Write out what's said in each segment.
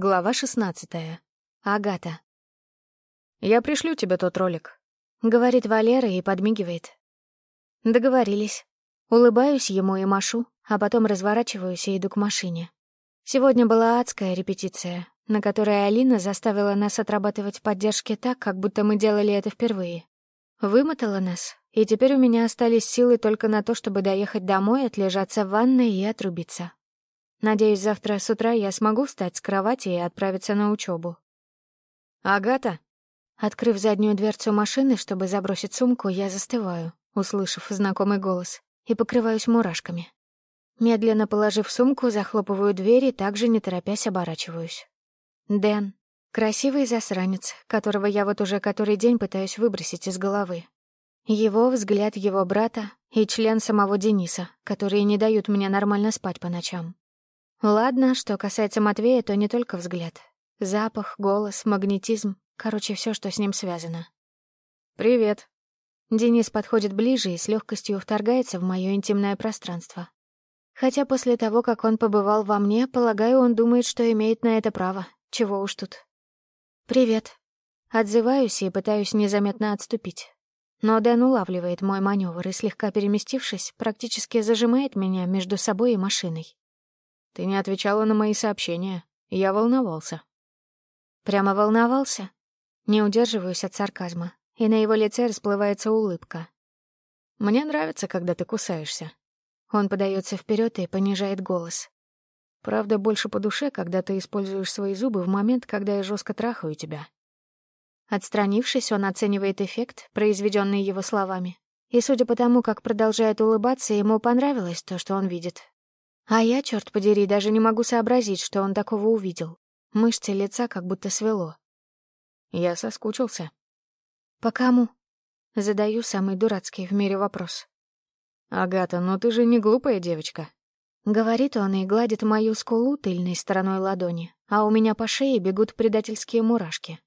Глава 16. Агата. «Я пришлю тебе тот ролик», — говорит Валера и подмигивает. Договорились. Улыбаюсь ему и машу, а потом разворачиваюсь и иду к машине. Сегодня была адская репетиция, на которой Алина заставила нас отрабатывать поддержки так, как будто мы делали это впервые. Вымотала нас, и теперь у меня остались силы только на то, чтобы доехать домой, отлежаться в ванной и отрубиться. Надеюсь, завтра с утра я смогу встать с кровати и отправиться на учебу. «Агата!» Открыв заднюю дверцу машины, чтобы забросить сумку, я застываю, услышав знакомый голос, и покрываюсь мурашками. Медленно положив сумку, захлопываю дверь и также, не торопясь, оборачиваюсь. Дэн. Красивый засранец, которого я вот уже который день пытаюсь выбросить из головы. Его взгляд его брата и член самого Дениса, которые не дают мне нормально спать по ночам. Ладно, что касается Матвея, то не только взгляд. Запах, голос, магнетизм, короче, все, что с ним связано. «Привет». Денис подходит ближе и с легкостью вторгается в мое интимное пространство. Хотя после того, как он побывал во мне, полагаю, он думает, что имеет на это право. Чего уж тут. «Привет». Отзываюсь и пытаюсь незаметно отступить. Но Дэн улавливает мой маневр и, слегка переместившись, практически зажимает меня между собой и машиной. Ты не отвечала на мои сообщения. Я волновался. Прямо волновался? Не удерживаюсь от сарказма, и на его лице расплывается улыбка. Мне нравится, когда ты кусаешься. Он подается вперед и понижает голос. Правда, больше по душе, когда ты используешь свои зубы в момент, когда я жестко трахаю тебя. Отстранившись, он оценивает эффект, произведенный его словами. И судя по тому, как продолжает улыбаться, ему понравилось то, что он видит. А я, черт подери, даже не могу сообразить, что он такого увидел. Мышцы лица как будто свело. Я соскучился. По кому? Задаю самый дурацкий в мире вопрос. «Агата, но ты же не глупая девочка». Говорит он и гладит мою скулу тыльной стороной ладони, а у меня по шее бегут предательские мурашки.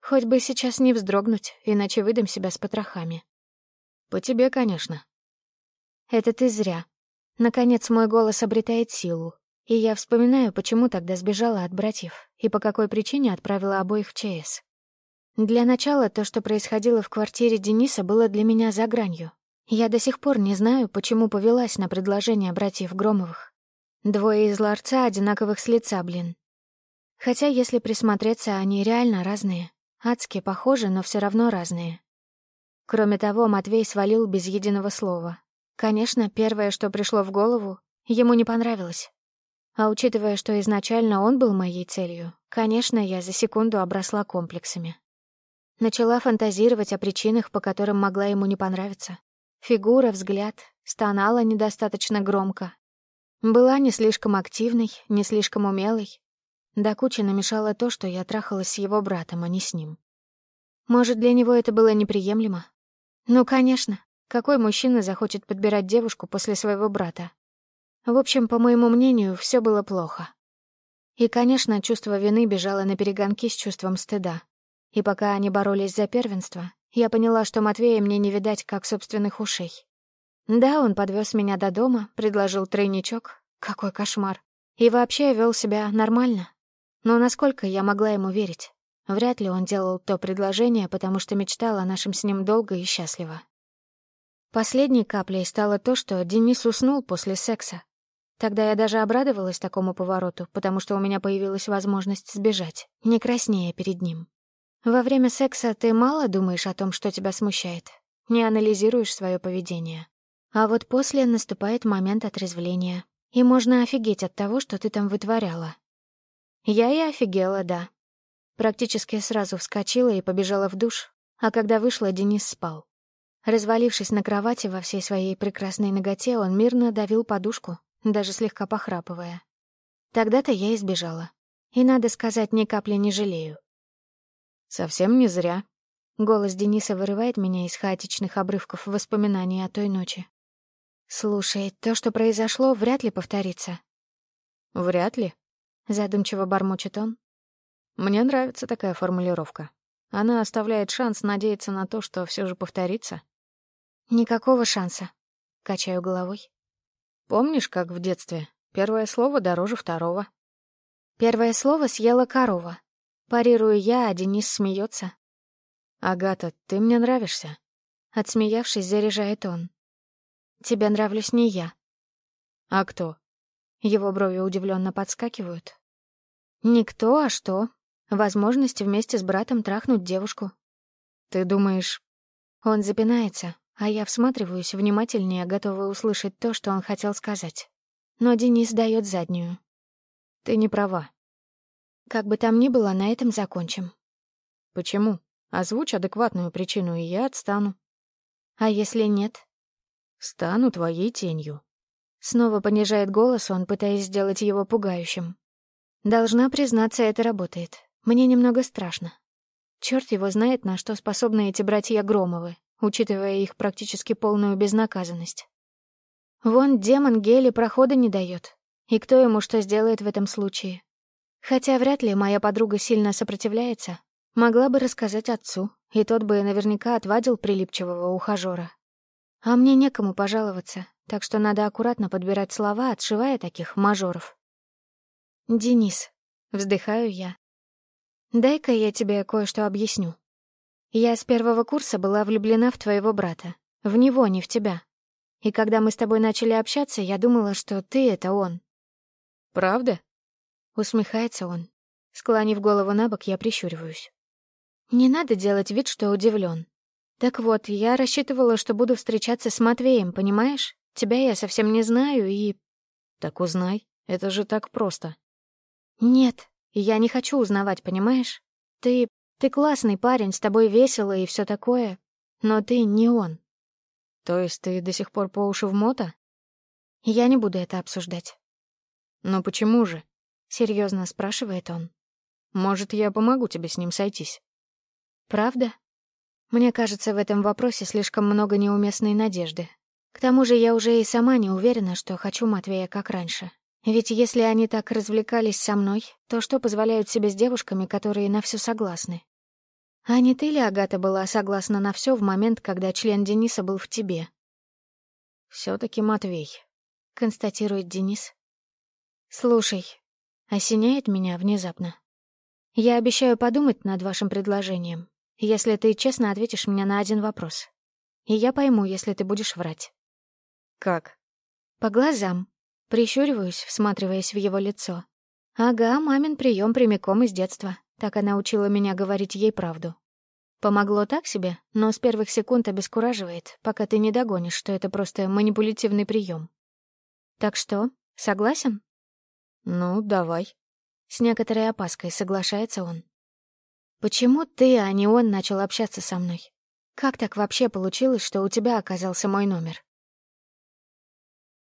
Хоть бы сейчас не вздрогнуть, иначе выдам себя с потрохами. «По тебе, конечно». «Это ты зря», Наконец мой голос обретает силу, и я вспоминаю, почему тогда сбежала от братьев и по какой причине отправила обоих в ЧС. Для начала то, что происходило в квартире Дениса, было для меня за гранью. Я до сих пор не знаю, почему повелась на предложение братьев Громовых. Двое из ларца одинаковых с лица, блин. Хотя, если присмотреться, они реально разные. Адски похожи, но все равно разные. Кроме того, Матвей свалил без единого слова, Конечно, первое, что пришло в голову, ему не понравилось. А учитывая, что изначально он был моей целью, конечно, я за секунду обросла комплексами. Начала фантазировать о причинах, по которым могла ему не понравиться. Фигура, взгляд, стонала недостаточно громко. Была не слишком активной, не слишком умелой. До кучи намешало то, что я трахалась с его братом, а не с ним. Может, для него это было неприемлемо? Ну, конечно, какой мужчина захочет подбирать девушку после своего брата? В общем, по моему мнению, все было плохо. И, конечно, чувство вины бежало на перегонки с чувством стыда. И пока они боролись за первенство, я поняла, что Матвея мне не видать как собственных ушей. Да, он подвез меня до дома, предложил тройничок. Какой кошмар. И вообще вел себя нормально. Но насколько я могла ему верить? Вряд ли он делал то предложение, потому что мечтал о нашем с ним долго и счастливо. Последней каплей стало то, что Денис уснул после секса. Тогда я даже обрадовалась такому повороту, потому что у меня появилась возможность сбежать, не краснея перед ним. Во время секса ты мало думаешь о том, что тебя смущает, не анализируешь свое поведение. А вот после наступает момент отрезвления, и можно офигеть от того, что ты там вытворяла. Я и офигела, да. Практически сразу вскочила и побежала в душ, а когда вышла, Денис спал. Развалившись на кровати во всей своей прекрасной ноготе, он мирно давил подушку, даже слегка похрапывая. Тогда-то я избежала. И, надо сказать, ни капли не жалею. «Совсем не зря». Голос Дениса вырывает меня из хаотичных обрывков воспоминаний о той ночи. «Слушай, то, что произошло, вряд ли повторится». «Вряд ли», — задумчиво бормочет он. «Мне нравится такая формулировка. Она оставляет шанс надеяться на то, что все же повторится». Никакого шанса. Качаю головой. Помнишь, как в детстве? Первое слово дороже второго. Первое слово съела корова. Парирую я, а Денис смеется. «Агата, ты мне нравишься». Отсмеявшись, заряжает он. «Тебе нравлюсь не я». «А кто?» Его брови удивленно подскакивают. «Никто, а что? Возможность вместе с братом трахнуть девушку». «Ты думаешь...» Он запинается, а я всматриваюсь внимательнее, готовая услышать то, что он хотел сказать. Но Денис дает заднюю. «Ты не права». «Как бы там ни было, на этом закончим». «Почему? Озвучь адекватную причину, и я отстану». «А если нет?» «Стану твоей тенью». Снова понижает голос он, пытаясь сделать его пугающим. «Должна признаться, это работает. Мне немного страшно. Черт его знает, на что способны эти братья Громовы» учитывая их практически полную безнаказанность. Вон демон Гели прохода не дает. И кто ему что сделает в этом случае? Хотя вряд ли моя подруга сильно сопротивляется. Могла бы рассказать отцу, и тот бы наверняка отвадил прилипчивого ухажера. А мне некому пожаловаться, так что надо аккуратно подбирать слова, отшивая таких мажоров. «Денис», — вздыхаю я, — «дай-ка я тебе кое-что объясню». Я с первого курса была влюблена в твоего брата. В него, не в тебя. И когда мы с тобой начали общаться, я думала, что ты — это он». «Правда?» — усмехается он. Склонив голову на бок, я прищуриваюсь. «Не надо делать вид, что удивлен. Так вот, я рассчитывала, что буду встречаться с Матвеем, понимаешь? Тебя я совсем не знаю и...» «Так узнай, это же так просто». «Нет, я не хочу узнавать, понимаешь? Ты ты классный парень, с тобой весело и все такое, но ты не он. То есть ты до сих пор по уши в мото? Я не буду это обсуждать. Но почему же? Серьезно спрашивает он. Может, я помогу тебе с ним сойтись? Правда? Мне кажется, в этом вопросе слишком много неуместной надежды. К тому же я уже и сама не уверена, что хочу Матвея как раньше. Ведь если они так развлекались со мной, то что позволяют себе с девушками, которые на все согласны? А не ты ли, Агата, была согласна на все в момент, когда член Дениса был в тебе? все таки Матвей», — констатирует Денис. «Слушай, осеняет меня внезапно. Я обещаю подумать над вашим предложением, если ты честно ответишь мне на один вопрос. И я пойму, если ты будешь врать». «Как?» «По глазам», Прищуриваюсь, всматриваясь в его лицо. Ага, мамин прием прямиком из детства. Так она учила меня говорить ей правду. Помогло так себе, но с первых секунд обескураживает, пока ты не догонишь, что это просто манипулятивный прием. Так что, согласен? Ну, давай. С некоторой опаской соглашается он. Почему ты, а не он, начал общаться со мной? Как так вообще получилось, что у тебя оказался мой номер?